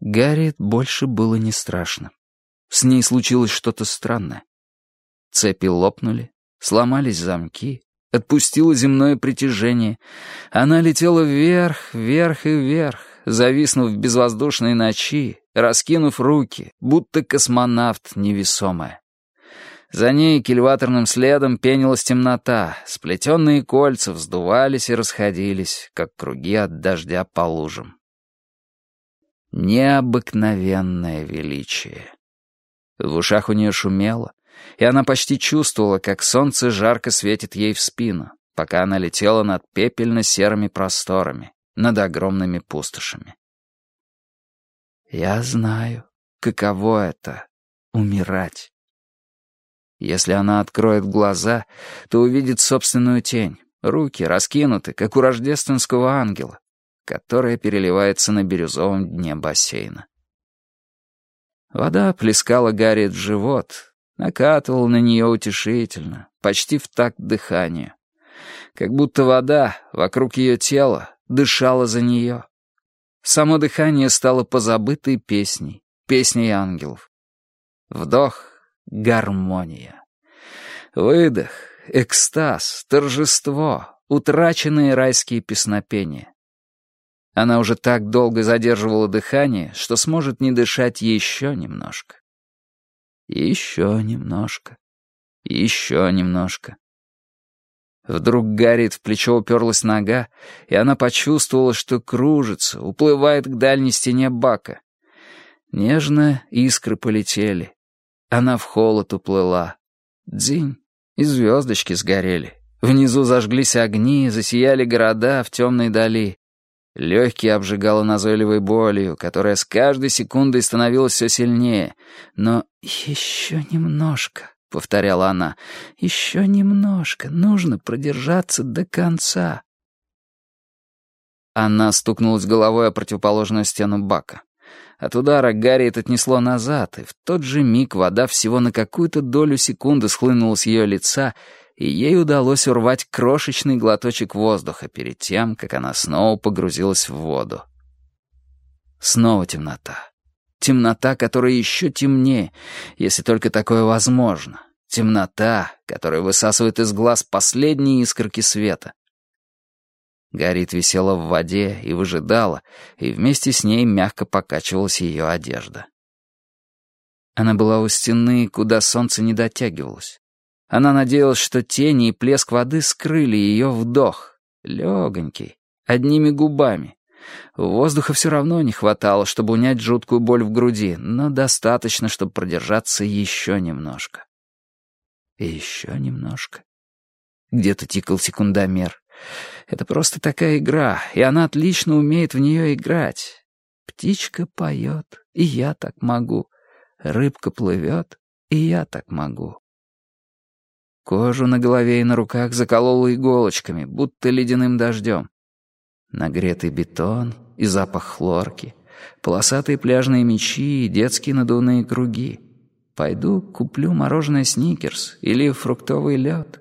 Гарриет больше было не страшно. С ней случилось что-то странное. Цепи лопнули, сломались замки, отпустило земное притяжение. Она летела вверх, вверх и вверх, зависнув в безвоздушной ночи, раскинув руки, будто космонавт невесомая. За ней кильваторным следом пенилась темнота, сплетенные кольца вздувались и расходились, как круги от дождя по лужам. Необыкновенное величие. В ушах у нее шумело, и она почти чувствовала, как солнце жарко светит ей в спину, пока она летела над пепельно-серыми просторами, над огромными пустошами. «Я знаю, каково это — умирать». Если она откроет глаза, то увидит собственную тень, руки раскинуты, как у рождественского ангела, которая переливается на бирюзовом дне бассейна. Вода плескала Гарриет в живот, накатывала на нее утешительно, почти в такт дыханию. Как будто вода вокруг ее тела дышала за нее. Само дыхание стало позабытой песней, песней ангелов. Вдох гармония. Выдох, экстаз, торжество, утраченные райские песнопения. Она уже так долго задерживала дыхание, что сможет не дышать еще немножко. Еще немножко. Еще немножко. Вдруг Гарриет в плечо уперлась нога, и она почувствовала, что кружится, уплывает к дальней стене бака. Нежно искры полетели. Она в холод уплыла. Дзинь, и звездочки сгорели. Внизу зажглись огни, засияли города в темной дали. Легкие обжигало назойливой болью, которая с каждой секундой становилась все сильнее. Но «еще немножко», — повторяла она, — «еще немножко, нужно продержаться до конца». Она стукнулась головой о противоположную стену бака. От удара Гарриет отнесло назад, и в тот же миг вода всего на какую-то долю секунды схлынула с ее лица, и ей удалось урвать крошечный глоточек воздуха перед тем, как она снова погрузилась в воду. Снова темнота. Темнота, которая еще темнее, если только такое возможно. Темнота, которая высасывает из глаз последние искорки света. Гарит висела в воде и выжидала, и вместе с ней мягко покачивалась ее одежда. Она была у стены, куда солнце не дотягивалось. Она надеялась, что тени и плеск воды скрыли ее вдох, легонький, одними губами. Воздуха все равно не хватало, чтобы унять жуткую боль в груди, но достаточно, чтобы продержаться еще немножко. И еще немножко. Где-то тикал секундомер. Это просто такая игра, и она отлично умеет в нее играть. Птичка поет, и я так могу. Рыбка плывет, и я так могу. Кожу на голове и на руках заколола иголочками, будто ледяным дождем. Нагретый бетон и запах хлорки, полосатые пляжные мечи и детские надувные круги. Пойду куплю мороженое «Сникерс» или фруктовый лед.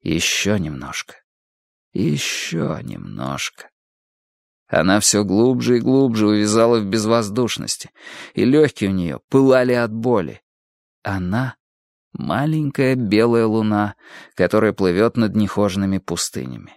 Еще немножко. Еще немножко. Она все глубже и глубже увязала в безвоздушности, и легкие у нее пылали от боли. Она — маленькая белая луна, которая плывет над нехоженными пустынями.